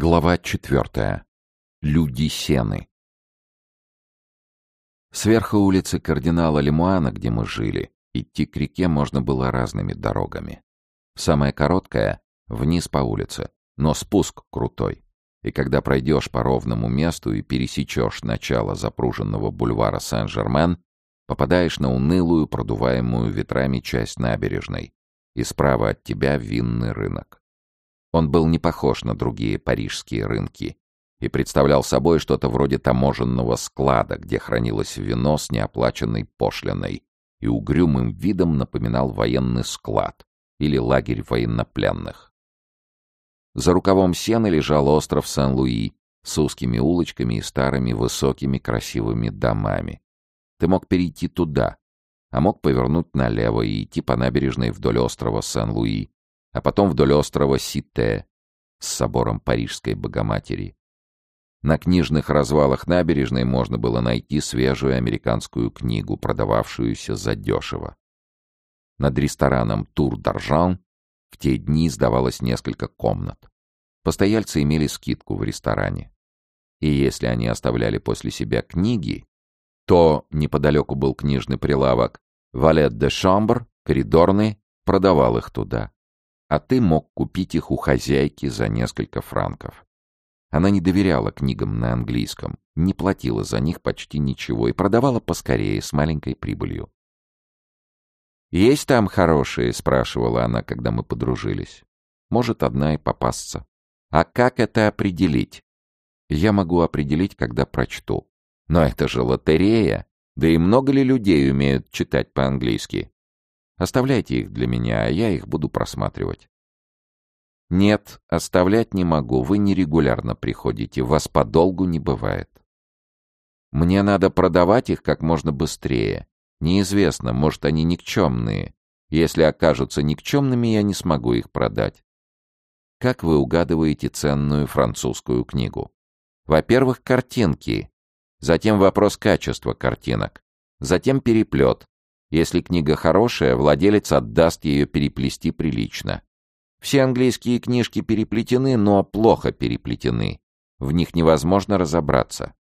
Глава четвертая. Люди Сены. Сверху улицы кардинала Лемуана, где мы жили, идти к реке можно было разными дорогами. Самая короткая — вниз по улице, но спуск крутой. И когда пройдешь по ровному месту и пересечешь начало запруженного бульвара Сен-Жермен, попадаешь на унылую, продуваемую ветрами часть набережной, и справа от тебя винный рынок. Он был не похож на другие парижские рынки и представлял собой что-то вроде таможенного склада, где хранилось вино с неоплаченной пошлиной, и угрюмым видом напоминал военный склад или лагерь военнопленных. За рукавом сена лежал остров Сан-Луи с узкими улочками и старыми высокими красивыми домами. Ты мог перейти туда, а мог повернуть налево и идти по набережной вдоль острова Сан-Луи, а потом вдоль острова Сите с собором Парижской Богоматери. На книжных развалах набережной можно было найти свежую американскую книгу, продававшуюся задешево. Над рестораном «Тур d'Argent» в те дни сдавалось несколько комнат. Постояльцы имели скидку в ресторане. И если они оставляли после себя книги, то неподалеку был книжный прилавок «Валет де Шамбр», коридорный, продавал их туда а ты мог купить их у хозяйки за несколько франков. Она не доверяла книгам на английском, не платила за них почти ничего и продавала поскорее, с маленькой прибылью. «Есть там хорошие?» — спрашивала она, когда мы подружились. «Может, одна и попасться. А как это определить?» «Я могу определить, когда прочту. Но это же лотерея. Да и много ли людей умеют читать по-английски?» Оставляйте их для меня, а я их буду просматривать. Нет, оставлять не могу, вы нерегулярно приходите, вас подолгу не бывает. Мне надо продавать их как можно быстрее. Неизвестно, может, они никчемные. Если окажутся никчемными, я не смогу их продать. Как вы угадываете ценную французскую книгу? Во-первых, картинки. Затем вопрос качества картинок. Затем переплет. Если книга хорошая, владелец отдаст ее переплести прилично. Все английские книжки переплетены, но плохо переплетены. В них невозможно разобраться.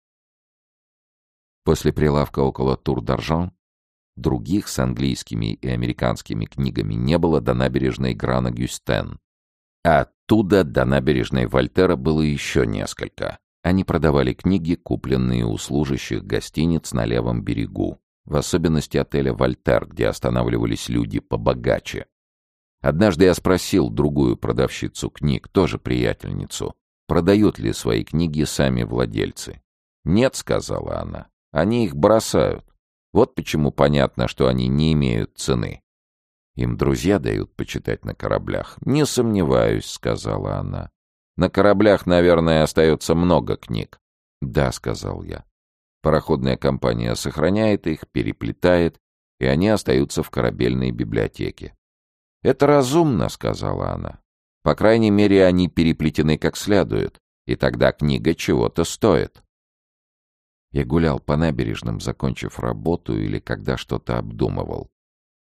После прилавка около Тур-Д'Аржан других с английскими и американскими книгами не было до набережной Грана-Гюстен. А оттуда до набережной Вольтера было еще несколько. Они продавали книги, купленные у служащих гостиниц на левом берегу в особенности отеля «Вольтер», где останавливались люди побогаче. Однажды я спросил другую продавщицу книг, тоже приятельницу, продают ли свои книги сами владельцы. «Нет», — сказала она, — «они их бросают. Вот почему понятно, что они не имеют цены». «Им друзья дают почитать на кораблях». «Не сомневаюсь», — сказала она. «На кораблях, наверное, остается много книг». «Да», — сказал я. Пароходная компания сохраняет их, переплетает, и они остаются в корабельной библиотеке. «Это разумно», — сказала она. «По крайней мере, они переплетены как следует, и тогда книга чего-то стоит». Я гулял по набережным, закончив работу или когда что-то обдумывал.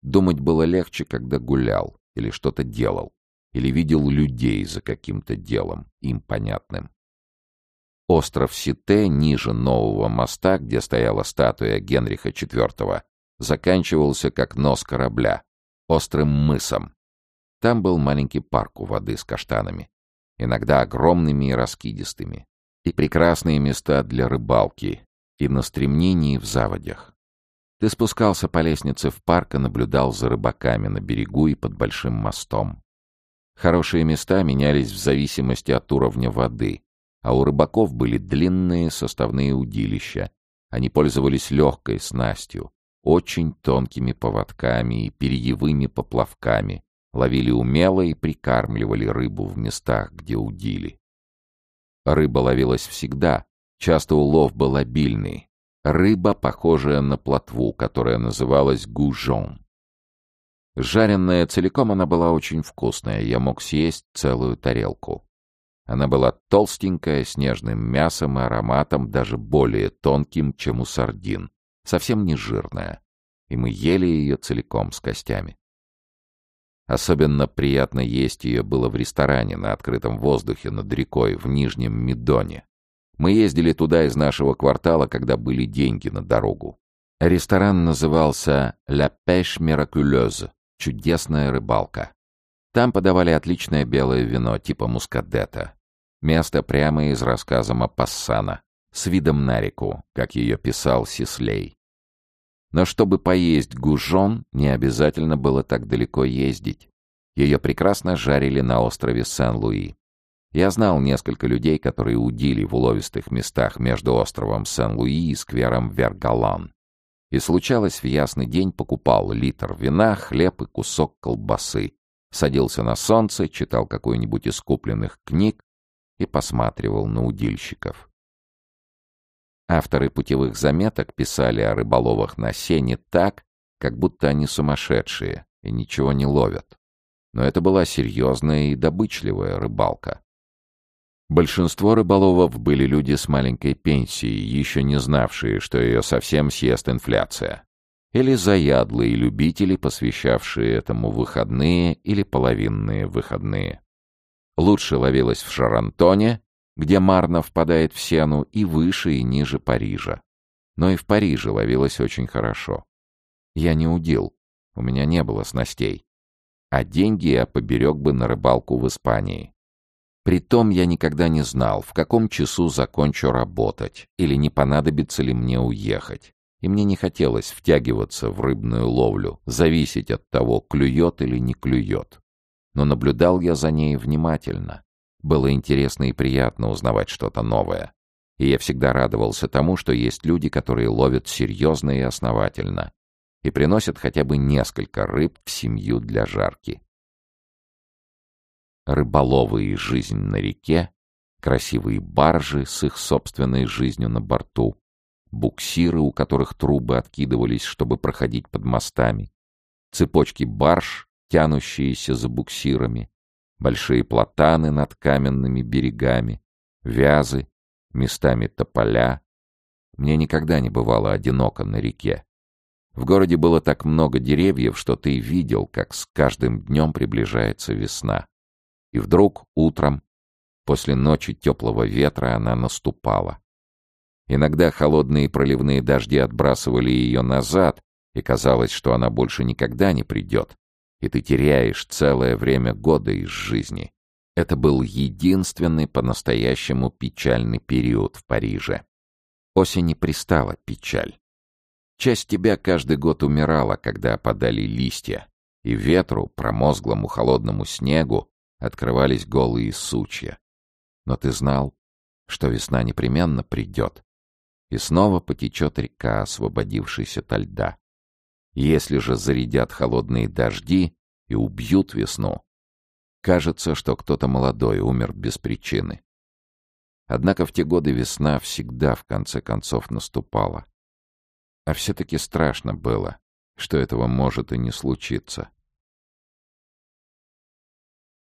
Думать было легче, когда гулял или что-то делал, или видел людей за каким-то делом, им понятным. Остров Сите, ниже нового моста, где стояла статуя Генриха IV, заканчивался как нос корабля, острым мысом. Там был маленький парк у воды с каштанами, иногда огромными и раскидистыми, и прекрасные места для рыбалки, и на стремнении в заводях. Ты спускался по лестнице в парк и наблюдал за рыбаками на берегу и под большим мостом. Хорошие места менялись в зависимости от уровня воды, а у рыбаков были длинные составные удилища. Они пользовались легкой снастью, очень тонкими поводками и перьевыми поплавками, ловили умело и прикармливали рыбу в местах, где удили. Рыба ловилась всегда, часто улов был обильный. Рыба, похожая на плотву, которая называлась гужон. Жареная целиком она была очень вкусная, я мог съесть целую тарелку. Она была толстенькая, с нежным мясом и ароматом, даже более тонким, чем у сардин, совсем не жирная. И мы ели ее целиком с костями. Особенно приятно есть ее было в ресторане на открытом воздухе над рекой в Нижнем Медоне. Мы ездили туда из нашего квартала, когда были деньги на дорогу. Ресторан назывался «La Pêche Miraculeuse» — «Чудесная рыбалка». Там подавали отличное белое вино типа мускадета. Место прямо из рассказа Мапассана, с видом на реку, как ее писал Сислей. Но чтобы поесть гужон, не обязательно было так далеко ездить. Ее прекрасно жарили на острове Сен-Луи. Я знал несколько людей, которые удили в уловистых местах между островом Сен-Луи и сквером Вергалан. И случалось, в ясный день покупал литр вина, хлеб и кусок колбасы. Садился на солнце, читал какую-нибудь из купленных книг и посматривал на удильщиков. Авторы путевых заметок писали о рыболовах на сене так, как будто они сумасшедшие и ничего не ловят. Но это была серьезная и добычливая рыбалка. Большинство рыболовов были люди с маленькой пенсией, еще не знавшие, что ее совсем съест инфляция. Или заядлые любители, посвящавшие этому выходные или половинные выходные. Лучше ловилось в Шарантоне, где Марна впадает в сену, и выше, и ниже Парижа. Но и в Париже ловилось очень хорошо. Я не удил, у меня не было снастей. А деньги я поберег бы на рыбалку в Испании. Притом я никогда не знал, в каком часу закончу работать, или не понадобится ли мне уехать. И мне не хотелось втягиваться в рыбную ловлю, зависеть от того, клюет или не клюет. Но наблюдал я за ней внимательно. Было интересно и приятно узнавать что-то новое. И я всегда радовался тому, что есть люди, которые ловят серьезно и основательно и приносят хотя бы несколько рыб в семью для жарки. Рыболовы и жизнь на реке, красивые баржи с их собственной жизнью на борту, буксиры, у которых трубы откидывались, чтобы проходить под мостами, цепочки барж, тянущиеся за буксирами, большие платаны над каменными берегами, вязы, местами тополя. Мне никогда не бывало одиноко на реке. В городе было так много деревьев, что ты видел, как с каждым днем приближается весна. И вдруг утром, после ночи теплого ветра, она наступала. Иногда холодные проливные дожди отбрасывали ее назад, и казалось, что она больше никогда не придет и ты теряешь целое время года из жизни. Это был единственный по-настоящему печальный период в Париже. Осени пристала печаль. Часть тебя каждый год умирала, когда опадали листья, и ветру, промозглому холодному снегу, открывались голые сучья. Но ты знал, что весна непременно придет, и снова потечет река, освободившаяся ото льда. Если же зарядят холодные дожди и убьют весну, кажется, что кто-то молодой умер без причины. Однако в те годы весна всегда в конце концов наступала. А все-таки страшно было, что этого может и не случиться.